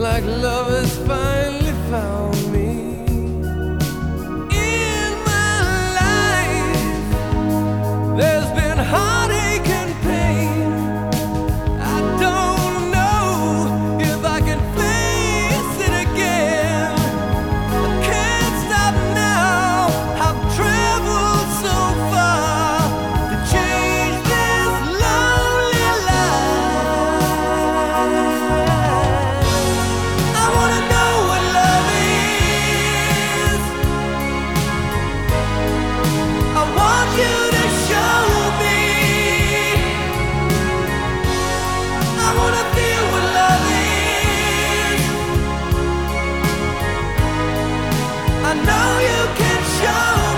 like love has finally found me. I know you can show